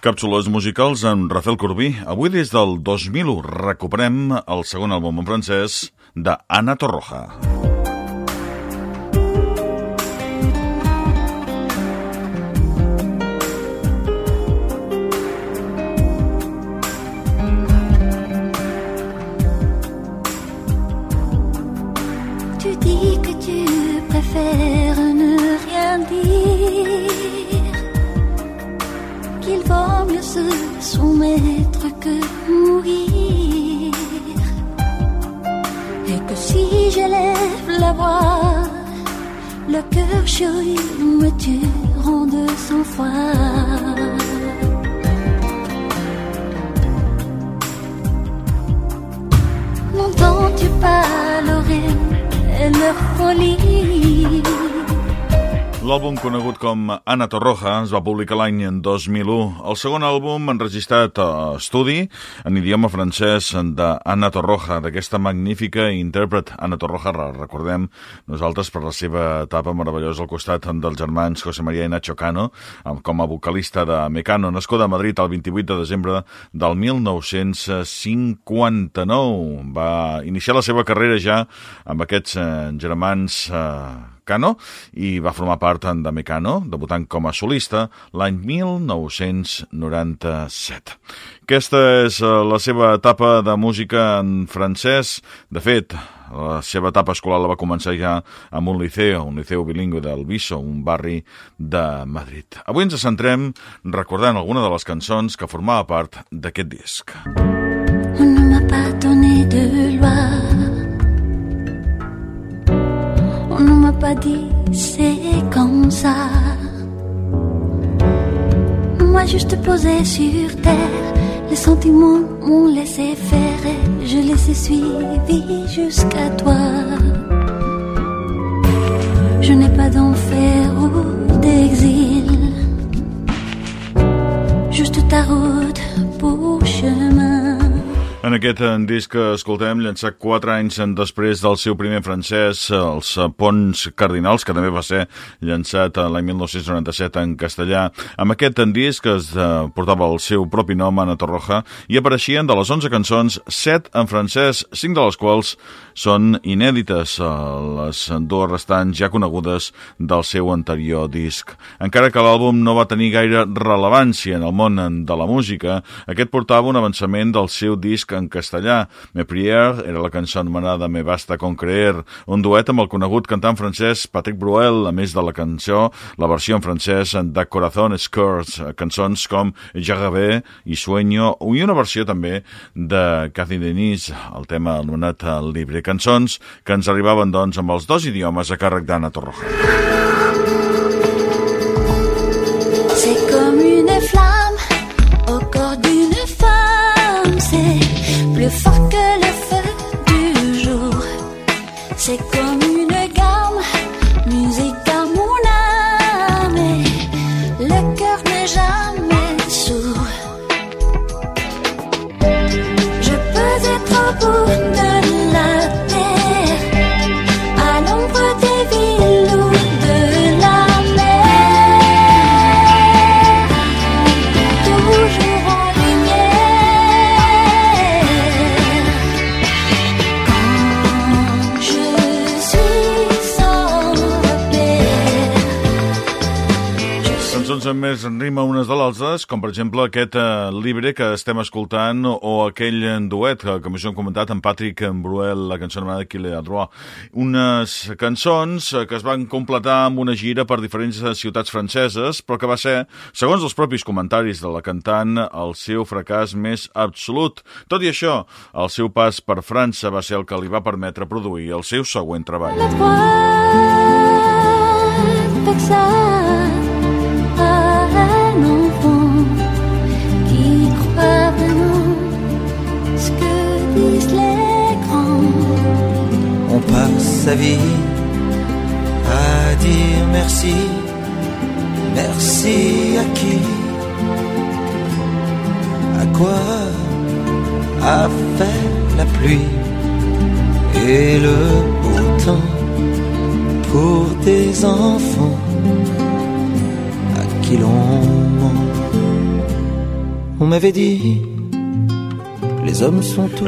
Càpsules musicals amb Rafael Corbí. Avui des del 2001 recuperem el segon àlbum en francès d'Anna Torroja. Tu dis que tu préfères ne rien dire, vaut mieux se soumettre que mourir, et que si j'élève la voix, le cœur chéri me tueront de sang-froid. N'entends-tu pas l'oreille et leur folie? L'àlbum conegut com Anna Torroja es va publicar l'any 2001. El segon àlbum enregistrat a estudi en idioma francès d'Anna Torroja, d'aquesta magnífica intèrpret Anna Torroja, recordem nosaltres per la seva etapa meravellosa al costat dels germans José María i Nacho Cano, com a vocalista de Mecano, nascuda a Madrid el 28 de desembre del 1959. Va iniciar la seva carrera ja amb aquests eh, germans eh, Cano i va formar part de Mecano, debutant com a solista l'any 1997. Aquesta és eh, la seva etapa de música en francès. De fet, la seva etapa escolar la va començar ja amb un liceu, un liceu bilingüe del Viso, un barri de Madrid. Avui ens centrem recordant alguna de les cançons que formava part d'aquest disc. On ne m'a pas donné de pas dit c'est comme ça. Moi juste posé sur terre, les sentiments m'ont laissé faire et je les ai suivis jusqu'à toi. Je n'ai pas d'enfer En aquest eh, disc que escoltem, llançat quatre anys després del seu primer francès, els eh, Ponts Cardinals, que també va ser llançat eh, l'any 1997 en castellà. Amb aquest disc es portava el seu propi nom, Ana Torroja, i apareixien de les 11 cançons, 7 en francès, 5 de les quals són inèdites, les dues restants ja conegudes del seu anterior disc. Encara que l'àlbum no va tenir gaire rellevància en el món de la música, aquest portava un avançament del seu disc en castellà. Me prière era la cançó anomenada Me basta con creer, un duet amb el conegut cantant francès Patrick Bruel, a més de la cançó, la versió en francès de Corazón Skirts, cançons com Jagavé i Sueño, i una versió també de Cathy Denise, el tema anomenat Libre. Cançons que ens arribaven, doncs, amb els dos idiomes a càrrec d'Anna Torroja. 不能 Més rima unes de l'altres, com per exemple aquest eh, Libre que estem escoltant o aquell duet que, com us hem comentat en Patrick Bruel, la cançó anomenada Qui le a droit. Unes cançons eh, que es van completar amb una gira per diferents eh, ciutats franceses, però que va ser, segons els propis comentaris de la cantant, el seu fracàs més absolut. Tot i això, el seu pas per França va ser el que li va permetre produir el seu següent treball. la sa vie à dire merci, merci à qui, à quoi a fait la pluie et le beau temps pour des enfants à qui l'on ment? On m'avait dit Les hommes sont tous...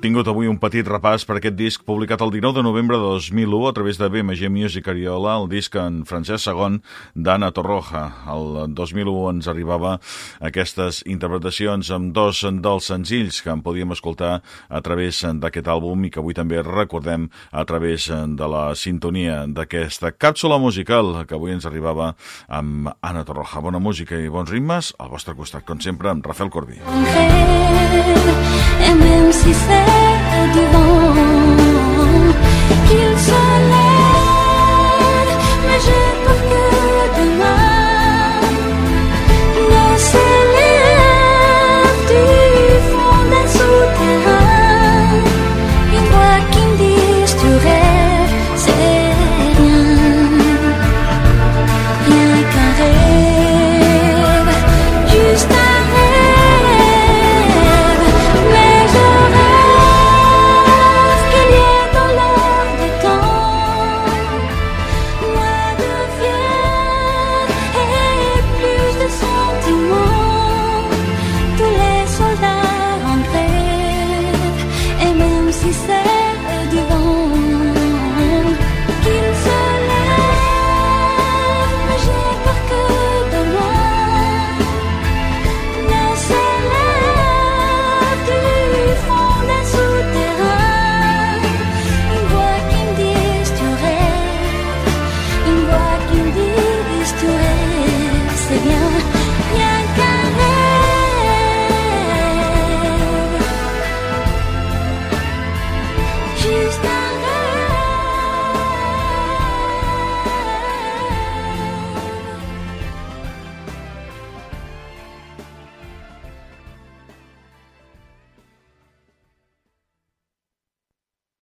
Tingut avui un petit repàs per aquest disc publicat el 19 de novembre de 2001 a través de BMG Music Ariola, el disc en francès segon d'Anna Torroja. El 2001 ens arribava aquestes interpretacions amb dos dels senzills que en podíem escoltar a través d'aquest àlbum i que avui també recordem a través de la sintonia d'aquesta càpsula musical que avui ens arribava amb Anna Torroja. Bona música i bons ritmes al vostre costat, com sempre, amb Rafael Corbí. Et 一遍